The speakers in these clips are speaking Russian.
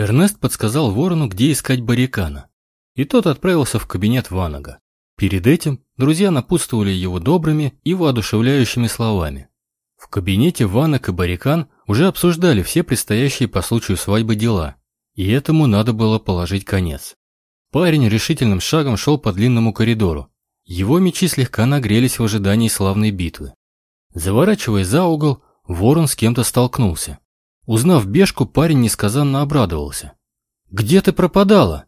Эрнест подсказал ворону, где искать баррикана. И тот отправился в кабинет Ванага. Перед этим друзья напутствовали его добрыми и воодушевляющими словами. В кабинете Ванок и Баррикан уже обсуждали все предстоящие по случаю свадьбы дела, и этому надо было положить конец. Парень решительным шагом шел по длинному коридору. Его мечи слегка нагрелись в ожидании славной битвы. Заворачивая за угол, ворон с кем-то столкнулся. Узнав бешку, парень несказанно обрадовался. «Где ты пропадала?»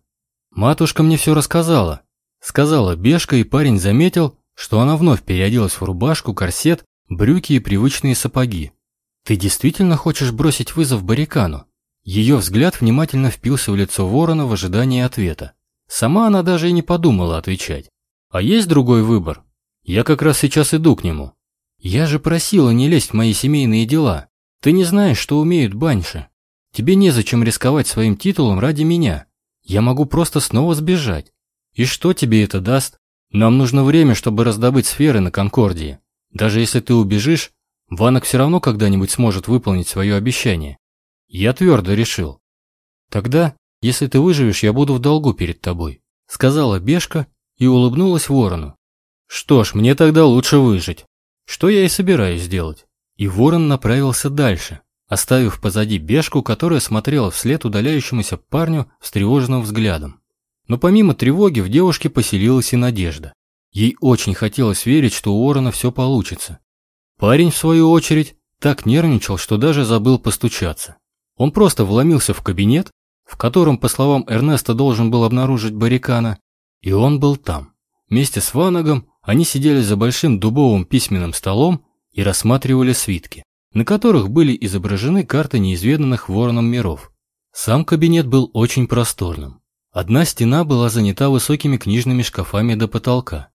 «Матушка мне все рассказала», — сказала бешка, и парень заметил, что она вновь переоделась в рубашку, корсет, брюки и привычные сапоги. «Ты действительно хочешь бросить вызов Баррикану?» Ее взгляд внимательно впился в лицо ворона в ожидании ответа. Сама она даже и не подумала отвечать. «А есть другой выбор? Я как раз сейчас иду к нему». «Я же просила не лезть в мои семейные дела. Ты не знаешь, что умеют баньши. Тебе незачем рисковать своим титулом ради меня. Я могу просто снова сбежать. И что тебе это даст? Нам нужно время, чтобы раздобыть сферы на Конкордии. Даже если ты убежишь, Ванок все равно когда-нибудь сможет выполнить свое обещание. Я твердо решил. Тогда, если ты выживешь, я буду в долгу перед тобой, сказала Бешка и улыбнулась ворону. Что ж, мне тогда лучше выжить. Что я и собираюсь сделать. И ворон направился дальше, оставив позади бешку, которая смотрела вслед удаляющемуся парню встревоженным взглядом. Но помимо тревоги в девушке поселилась и надежда. Ей очень хотелось верить, что у ворона все получится. Парень, в свою очередь, так нервничал, что даже забыл постучаться. Он просто вломился в кабинет, в котором, по словам Эрнеста, должен был обнаружить Баррикана, и он был там. Вместе с Ванагом они сидели за большим дубовым письменным столом и рассматривали свитки, на которых были изображены карты неизведанных вороном миров. Сам кабинет был очень просторным. Одна стена была занята высокими книжными шкафами до потолка.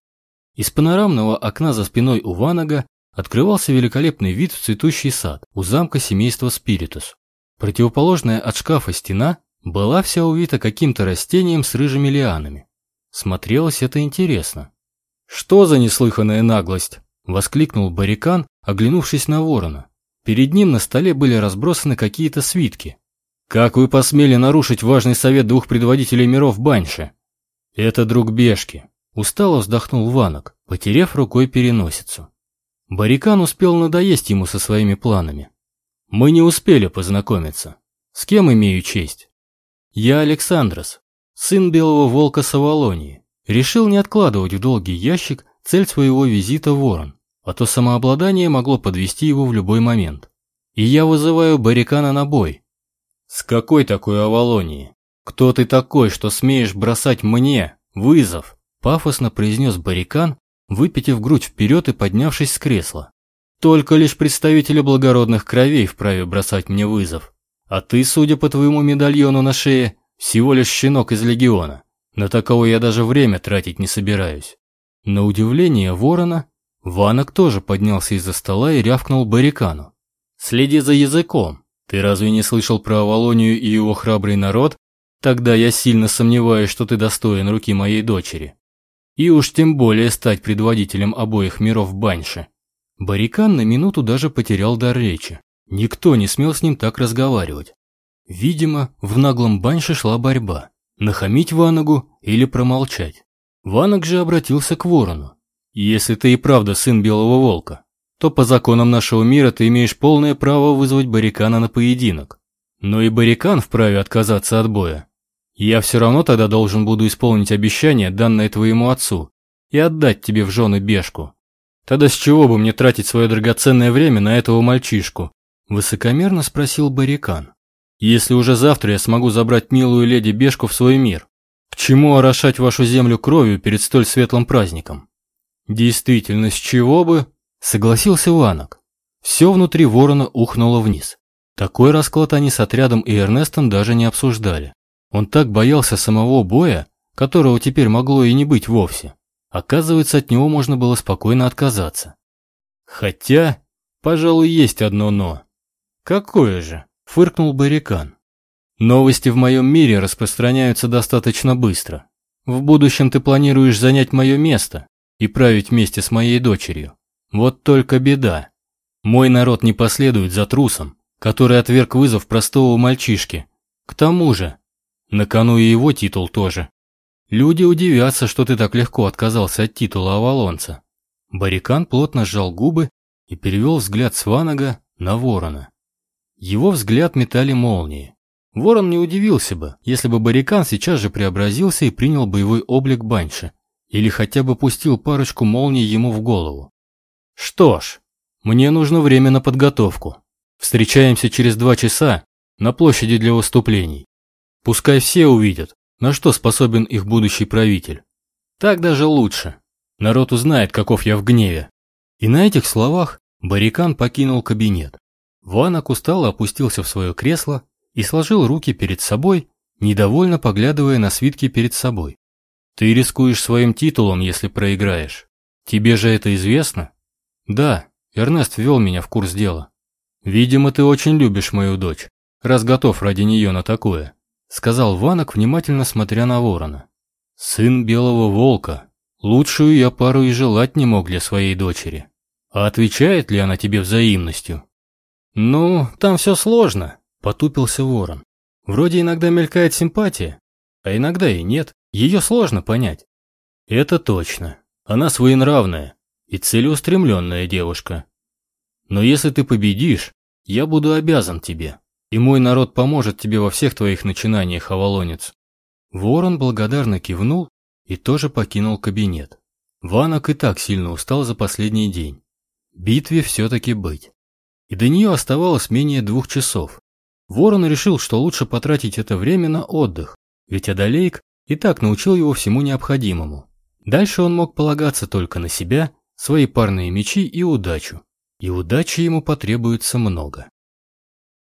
Из панорамного окна за спиной у Ванага открывался великолепный вид в цветущий сад у замка семейства Спиритус. Противоположная от шкафа стена была вся увита каким-то растением с рыжими лианами. Смотрелось это интересно. «Что за неслыханная наглость?» Воскликнул Барикан, оглянувшись на ворона. Перед ним на столе были разбросаны какие-то свитки. «Как вы посмели нарушить важный совет двух предводителей миров Баньши?» «Это друг Бешки», — устало вздохнул Ванок, потеряв рукой переносицу. Барикан успел надоесть ему со своими планами. «Мы не успели познакомиться. С кем имею честь?» «Я Александрос, сын Белого Волка Савалонии. Решил не откладывать в долгий ящик цель своего визита Ворон а то самообладание могло подвести его в любой момент. И я вызываю Барикана на бой. С какой такой Авалонии? Кто ты такой, что смеешь бросать мне вызов? Пафосно произнес Барикан, выпитив грудь вперед и поднявшись с кресла. Только лишь представители благородных кровей вправе бросать мне вызов. А ты, судя по твоему медальону на шее, всего лишь щенок из легиона. На такого я даже время тратить не собираюсь. На удивление ворона Ванок тоже поднялся из-за стола и рявкнул Баррикану. «Следи за языком. Ты разве не слышал про Авалонию и его храбрый народ? Тогда я сильно сомневаюсь, что ты достоин руки моей дочери. И уж тем более стать предводителем обоих миров Баньши». Баррикан на минуту даже потерял дар речи. Никто не смел с ним так разговаривать. Видимо, в наглом Баньше шла борьба. Нахамить Ванагу или промолчать. Ванаг же обратился к ворону. Если ты и правда сын Белого Волка, то по законам нашего мира ты имеешь полное право вызвать Барикана на поединок. Но и Барикан вправе отказаться от боя. Я все равно тогда должен буду исполнить обещание, данное твоему отцу, и отдать тебе в жены Бешку. Тогда с чего бы мне тратить свое драгоценное время на этого мальчишку? Высокомерно спросил Барикан. Если уже завтра я смогу забрать милую леди Бешку в свой мир, к чему орошать вашу землю кровью перед столь светлым праздником? Действительно, с чего бы? Согласился Ванок. Все внутри ворона ухнуло вниз. Такой расклад они с отрядом и Эрнестом даже не обсуждали. Он так боялся самого боя, которого теперь могло и не быть вовсе. Оказывается, от него можно было спокойно отказаться. Хотя, пожалуй, есть одно «но». «Какое же?» – фыркнул Баррикан. «Новости в моем мире распространяются достаточно быстро. В будущем ты планируешь занять мое место, и править вместе с моей дочерью. Вот только беда. Мой народ не последует за трусом, который отверг вызов простого мальчишки, К тому же, на кону и его титул тоже. Люди удивятся, что ты так легко отказался от титула Авалонца. Барикан плотно сжал губы и перевел взгляд Сванага на ворона. Его взгляд метали молнии. Ворон не удивился бы, если бы Барикан сейчас же преобразился и принял боевой облик Банши, или хотя бы пустил парочку молний ему в голову. Что ж, мне нужно время на подготовку. Встречаемся через два часа на площади для выступлений. Пускай все увидят, на что способен их будущий правитель. Так даже лучше. Народ узнает, каков я в гневе. И на этих словах Барикан покинул кабинет. Ванок устало опустился в свое кресло и сложил руки перед собой, недовольно поглядывая на свитки перед собой. Ты рискуешь своим титулом, если проиграешь. Тебе же это известно? Да, Эрнест ввел меня в курс дела. Видимо, ты очень любишь мою дочь, раз готов ради нее на такое, сказал Ванок, внимательно смотря на ворона. Сын белого волка. Лучшую я пару и желать не мог для своей дочери. А отвечает ли она тебе взаимностью? Ну, там все сложно, потупился ворон. Вроде иногда мелькает симпатия, а иногда и нет. Ее сложно понять. Это точно. Она своенравная и целеустремленная девушка. Но если ты победишь, я буду обязан тебе, и мой народ поможет тебе во всех твоих начинаниях, Авалонец. Ворон благодарно кивнул и тоже покинул кабинет. Ванок и так сильно устал за последний день. Битве все-таки быть. И до нее оставалось менее двух часов. Ворон решил, что лучше потратить это время на отдых, ведь Адалейк и так научил его всему необходимому. Дальше он мог полагаться только на себя, свои парные мечи и удачу. И удачи ему потребуется много.